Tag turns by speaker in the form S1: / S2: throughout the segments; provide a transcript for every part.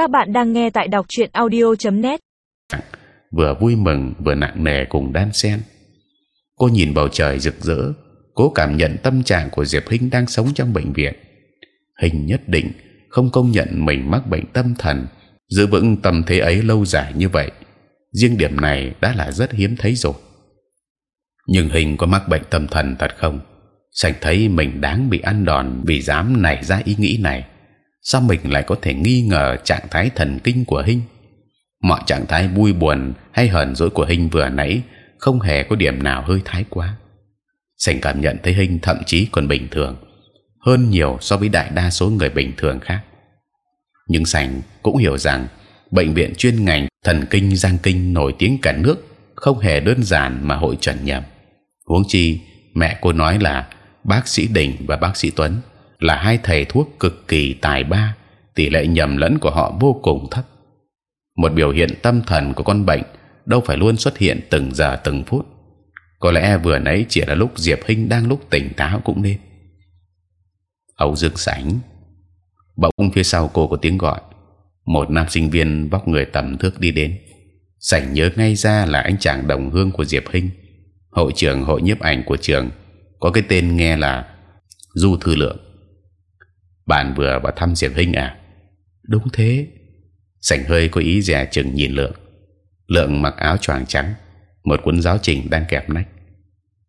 S1: Các bạn đang nghe tại đọc truyện audio.net.
S2: Vừa vui mừng vừa nặng nề cùng đan xen. Cô nhìn bầu trời rực rỡ, cố cảm nhận tâm trạng của Diệp Hinh đang sống trong bệnh viện. Hình nhất định không công nhận mình mắc bệnh tâm thần, giữ vững tâm thế ấy lâu dài như vậy. Riêng điểm này đã là rất hiếm thấy rồi. Nhưng Hình có mắc bệnh tâm thần thật không? Sành thấy mình đáng bị ăn đòn vì dám nảy ra ý nghĩ này sao mình lại có thể nghi ngờ trạng thái thần kinh của Hinh? Mọi trạng thái vui buồn hay hờn dỗi của Hinh vừa nãy không hề có điểm nào hơi thái quá. Sành cảm nhận thấy Hinh thậm chí còn bình thường, hơn nhiều so với đại đa số người bình thường khác. Nhưng Sành cũng hiểu rằng bệnh viện chuyên ngành thần kinh giang kinh nổi tiếng cả nước không hề đơn giản mà hội trần nhầm. Huống chi mẹ cô nói là bác sĩ Đình và bác sĩ Tuấn là hai thầy thuốc cực kỳ tài ba, tỷ lệ nhầm lẫn của họ vô cùng thấp. Một biểu hiện tâm thần của con bệnh đâu phải luôn xuất hiện từng giờ từng phút. Có lẽ vừa nãy chỉ là lúc Diệp Hinh đang lúc tỉnh táo cũng nên. Âu Dương Sảnh, bỗng phía sau cô có tiếng gọi. Một nam sinh viên vóc người tầm thước đi đến. Sảnh nhớ ngay ra là anh chàng đồng hương của Diệp Hinh, hội trưởng hội nhiếp ảnh của trường, có cái tên nghe là Du Thư Lượng bạn vừa vào thăm diệp hinh à? Đúng thế. Sảnh hơi có ý dè chừng nhìn lượng. Lượng mặc áo choàng trắng một cuốn giáo trình đang kẹp nách.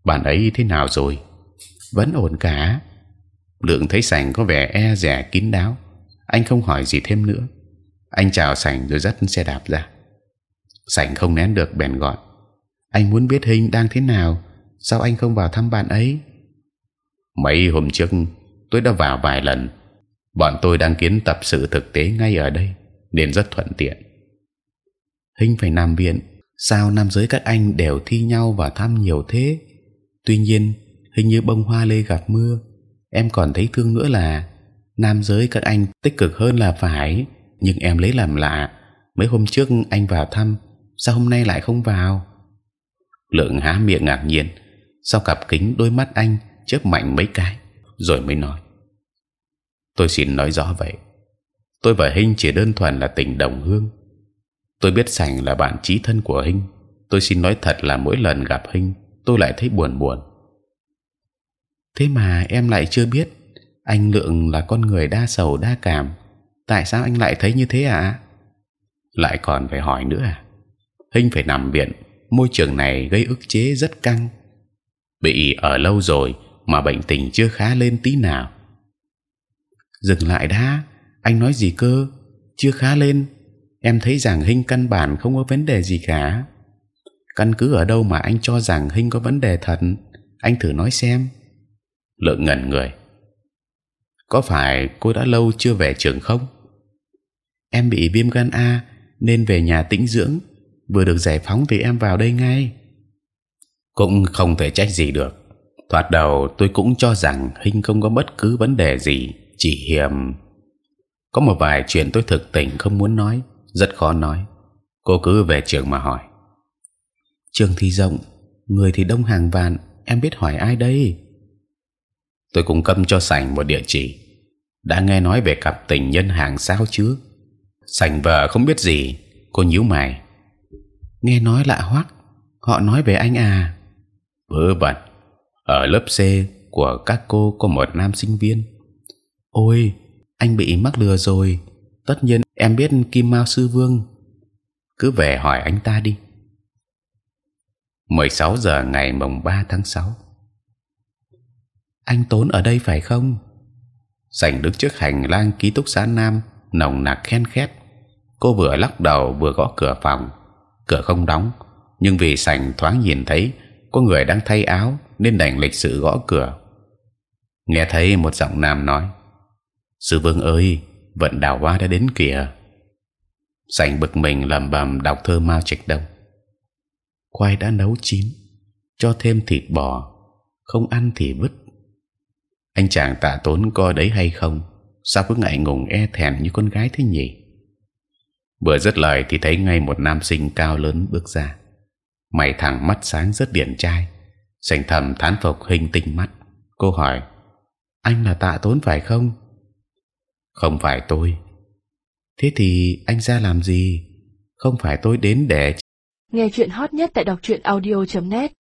S2: Bạn ấy thế nào rồi? Vẫn ổn cả. Lượng thấy sảnh có vẻ e dè kín đáo. Anh không hỏi gì thêm nữa. Anh chào sảnh rồi dắt xe đạp ra. Sảnh không nén được bèn gọi. Anh muốn biết hình đang thế nào? Sao anh không vào thăm bạn ấy? Mấy hôm trước tôi đã vào vài lần bọn tôi đang kiến tập sự thực tế ngay ở đây nên rất thuận tiện. Hình phải nằm viện, sao nam giới các anh đều thi nhau và thăm nhiều thế? Tuy nhiên, hình như bông hoa lê gặp mưa, em còn thấy thương nữa là nam giới các anh tích cực hơn là phải, nhưng em lấy làm lạ. Mấy hôm trước anh vào thăm, sao hôm nay lại không vào? Lượng há miệng ngạc nhiên, sau cặp kính đôi mắt anh chớp mạnh mấy cái, rồi mới nói tôi xin nói rõ vậy. Tôi và Hinh chỉ đơn thuần là tình đồng hương. Tôi biết sành là bạn chí thân của Hinh. Tôi xin nói thật là mỗi lần gặp Hinh, tôi lại thấy buồn buồn. Thế mà em lại chưa biết anh lượng là con người đa sầu đa cảm. Tại sao anh lại thấy như thế ạ? À? lại còn phải hỏi nữa à? Hinh phải nằm viện, môi trường này gây ức chế rất căng. Bị ở lâu rồi mà bệnh tình chưa khá lên tí nào dừng lại đã. Anh nói gì cơ? Chưa khá lên. Em thấy rằng hình căn bản không có vấn đề gì cả. Căn cứ ở đâu mà anh cho rằng hình có vấn đề thật? Anh thử nói xem. Lượng ngẩn người. Có phải cô đã lâu chưa về trường không? Em bị viêm gan A nên về nhà tĩnh dưỡng. Vừa được giải phóng thì em vào đây ngay. Cũng không thể trách gì được. Thoạt đầu tôi cũng cho rằng hình không có bất cứ vấn đề gì chỉ hiểm. Có một vài chuyện tôi thực tình không muốn nói, rất khó nói. Cô cứ về trường mà hỏi. Trường thì rộng, người thì đông hàng vạn, em biết hỏi ai đây? Tôi cung cấp cho sành một địa chỉ. Đã nghe nói về cặp tình nhân hàng sao chứ? Sành vợ không biết gì, cô nhíu mày. Nghe nói lạ hoắc, họ nói về anh à? Vớ vẩn. Ở lớp C của các cô có một nam sinh viên ôi, anh bị mắc lừa rồi. Tất nhiên em biết kim mao sư vương. Cứ về hỏi anh ta đi. 16 giờ ngày mùng 3 tháng 6 anh tốn ở đây phải không? Sảnh đứng trước hành lang ký túc xá nam, nồng nặc khen khét. Cô vừa lắc đầu vừa gõ cửa phòng. Cửa không đóng, nhưng vì sảnh thoáng nhìn thấy, có người đang thay áo nên đành lịch sự gõ cửa. Nghe thấy một giọng nam nói sư vương ơi, vận đào hoa đã đến kìa. Sành bực mình lẩm bẩm đọc thơ mao trạch đông khoai đã nấu chín, cho thêm thịt bò, không ăn thì vứt. Anh chàng tạ tốn coi đấy hay không? Sao cứ ngại ngùng e thèn như con gái thế nhỉ? Vừa dứt lời thì thấy ngay một nam sinh cao lớn bước ra. Mày thẳng mắt sáng rất điển trai. Sành thầm thán phục hình tinh mắt. Cô hỏi, anh là tạ tốn phải không? Không phải tôi. Thế thì anh ra làm gì? Không phải tôi đến để
S3: Nghe chuyện hot nhất tại đọc truyện audio.net